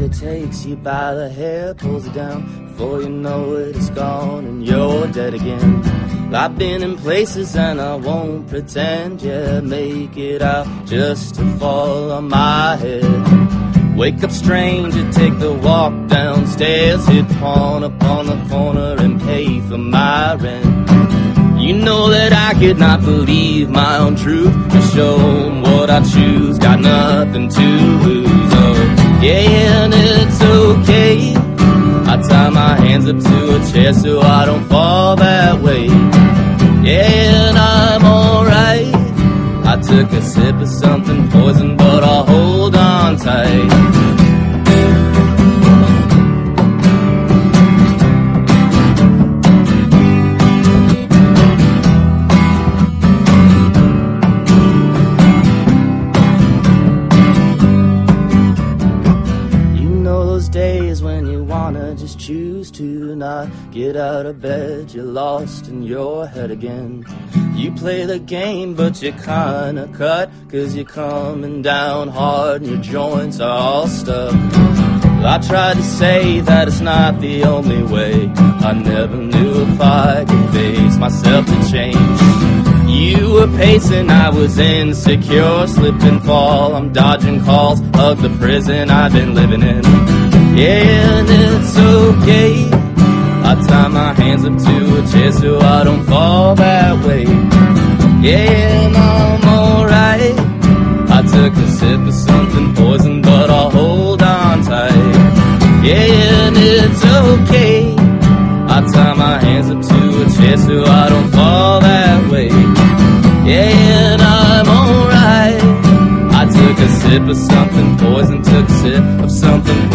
It takes you by the hair, pulls you down. Before you know it, it's gone and you're dead again. I've been in places and I won't pretend, yeah, make it out just to fall on my head. Wake up stranger, take the walk downstairs, hit pawn upon the corner and pay for my rent. You know that I could not believe my own truth. To show what I choose, got nothing to lose. Yeah, and it's okay. I tie my hands up to a chair so I don't fall that way. Yeah, and I'm alright. I took a sip of something poison, but I'll hold on tight. Get out of bed, you're lost in your head again. You play the game, but you're kinda cut, cause you're coming down hard and your joints are all stuck. I tried to say that it's not the only way. I never knew if I could face myself to change. You were pacing, I was insecure, slip and fall. I'm dodging calls of the prison I've been living in. Yeah, and it's okay. I tie my hands up to a chair so I don't fall that way. Yeah, and I'm alright. I took a sip of something poison, but I'll hold on tight. Yeah, and it's okay. I tie my hands up to a chair so I don't fall that way. Yeah, and I'm alright. I took a sip of something poison, took a sip of something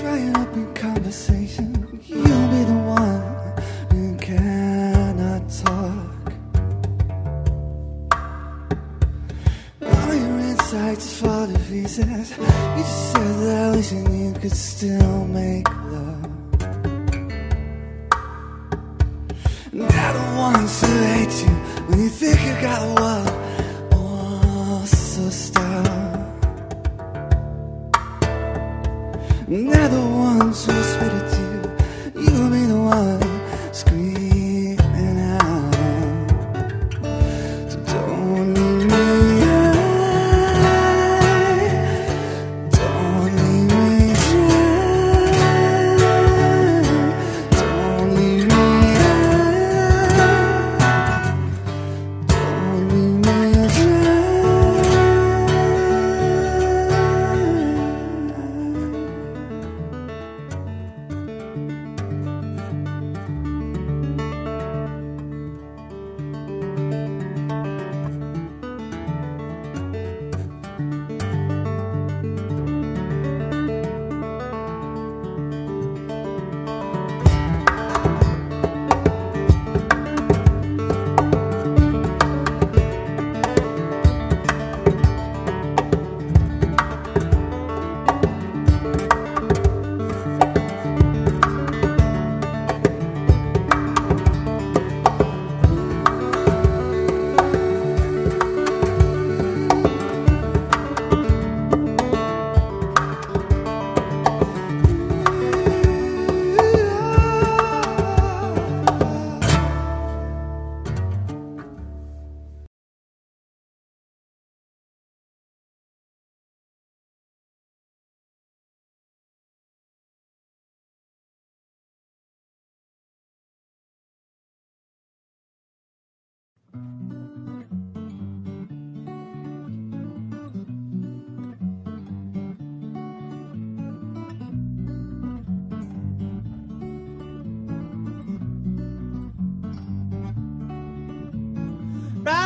Try an open conversation. You'll be the one who cannot talk. All your sights fall to pieces. You just said that wishing you could still make love. And they're the ones who hate you when you think you got a world. Oh, so stop. They're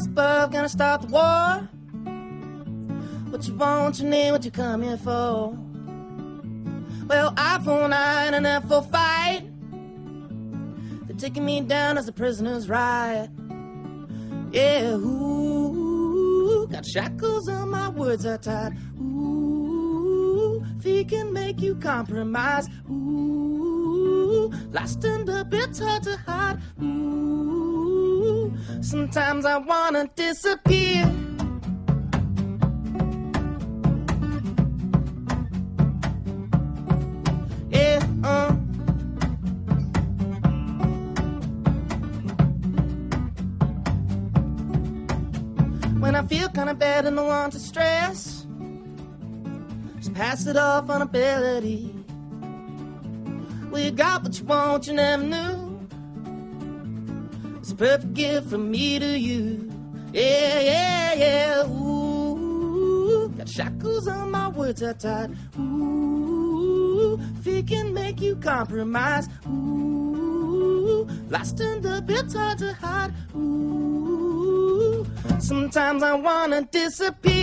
Rise above, gonna start the war. What you want, you need, what you come here for? Well, I for nine and F for fight. They're taking me down as a prisoner's riot. Yeah, ooh, got shackles on my words are tied. Ooh, feet can make you compromise. Ooh, lost in the bit's hard to hide. Ooh, sometimes I wanna disappear. Yeah, uh. When I feel kinda bad and I want to stress, just pass it off on ability. Well, you got what you want, you never knew. Perfect gift from me to you. Yeah, yeah, yeah. Ooh, got shackles on my words are tied. Ooh, fear can make you compromise. Ooh, lost in the bit's hard to hide. Ooh, sometimes I wanna disappear.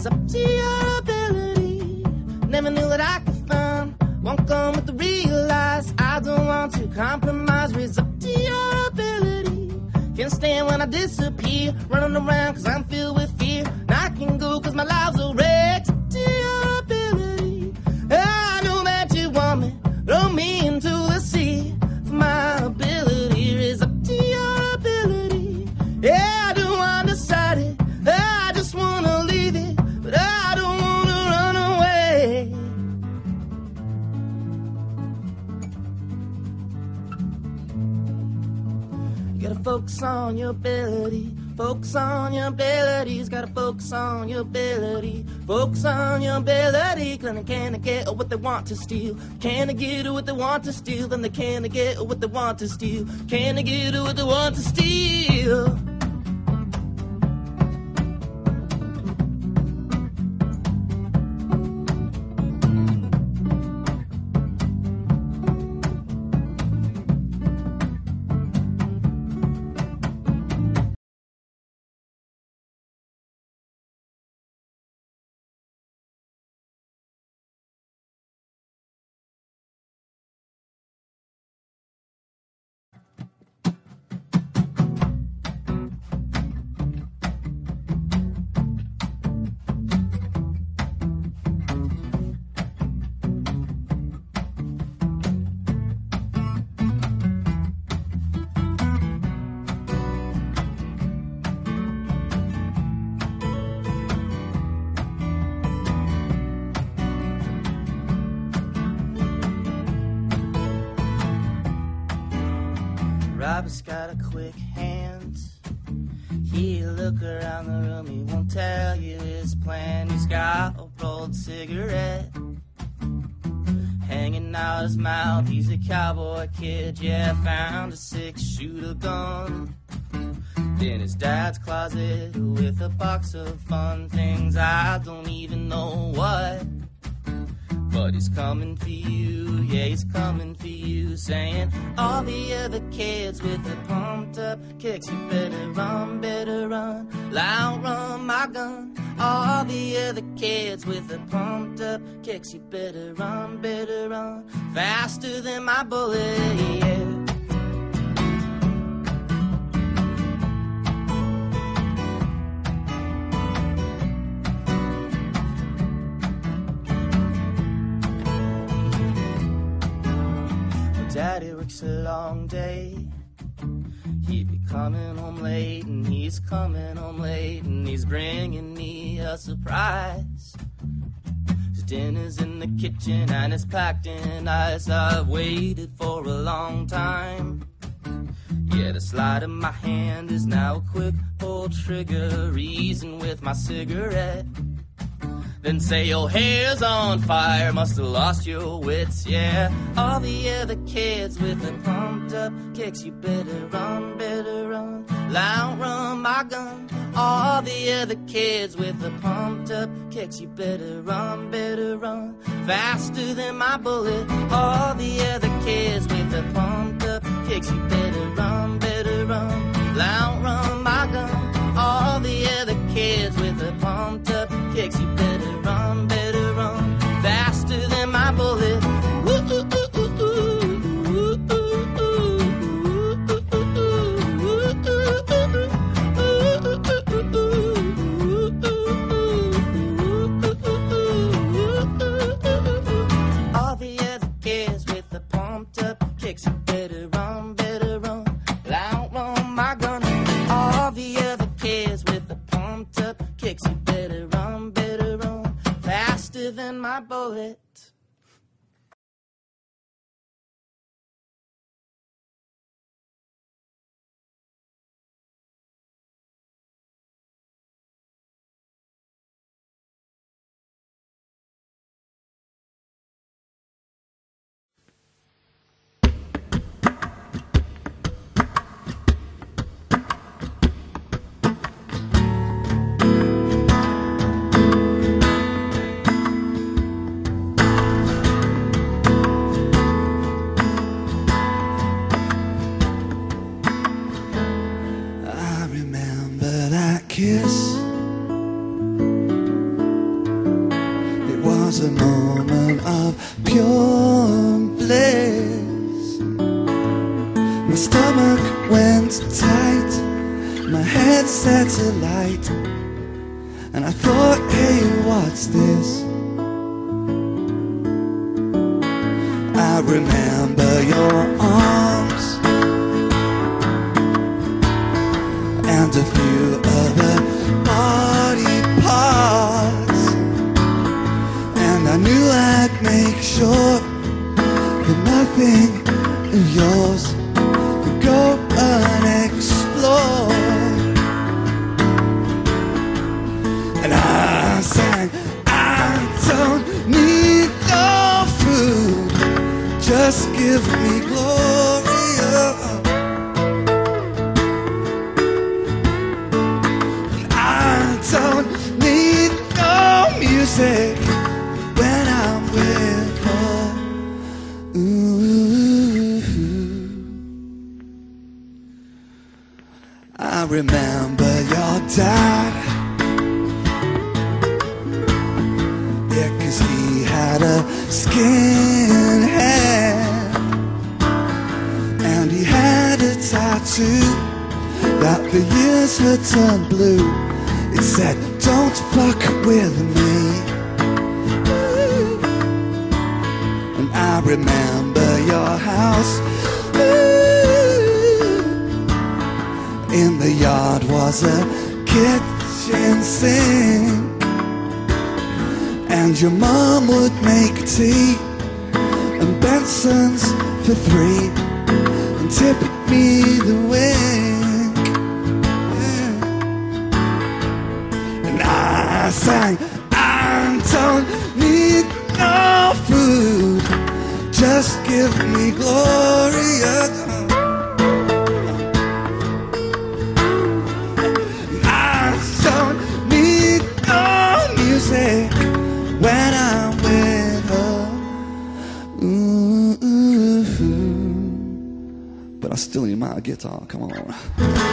Raise up to your ability. Never knew that I could find. Won't come with the realize. I don't want to compromise. Raise up to your ability. Can't stand when I disappear. Running around cause I'm filled with fear. And I can go cause my life's a wreck. It's up To your ability. I know that you want me. Throw me into the sea. For my ability. is up to your ability. Yeah, focus on your ability. Focus on your abilities. Gotta focus on your ability. Focus on your ability. Can they, can they get what they want to steal? Can they get what they want to steal? Then they can they get what they want to steal? Can they get what they want to steal? Bob's got a quick hand. He'll look around the room, he won't tell you his plan. He's got a rolled cigarette hanging out his mouth. He's a cowboy kid, yeah, found a six shooter gun in his dad's closet with a box of fun things I don't even know what. But he's coming for you, yeah, he's coming for you, saying all the other kids with the pumped up kicks, you better run, better run, loud run my gun. All the other kids with the pumped up kicks, you better run, better run, faster than my bullet, long day. He be coming home late, and he's coming home late, and he's bringing me a surprise. His dinner's in the kitchen, and it's packed in ice. I've waited for a long time. Yeah, the slide of my hand is now a quick pull trigger, reason with my cigarette. Then say your hair's on fire, must have lost your wits, yeah. All the other kids with the pumped up kicks, you better run, better run, loud run my gun. All the other kids with the pumped up kicks, you better run, better run, faster than my bullet. All the other kids with the pumped up kicks, you better run, better run, loud run my gun. All the other kids with the pumped up kicks, you better better make sure that nothing of yours had a skinhead. And he had a tattoo that the years had turned blue. It said, Don't fuck with me. And I remember your house. In the yard was a kitchen sink. And your mom would make tea And Benson's for three And tip me the wink. Yeah. And I sang I don't need no food. Just give me glory. stealing my guitar. Come on.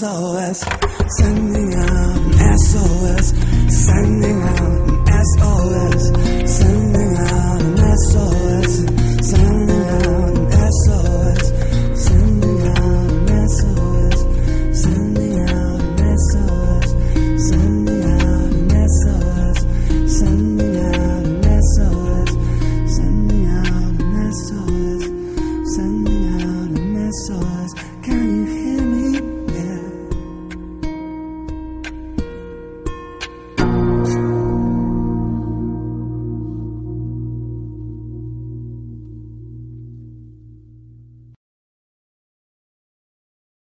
SOS, sending out an SOS, sending out an SOS, sending out an SOS.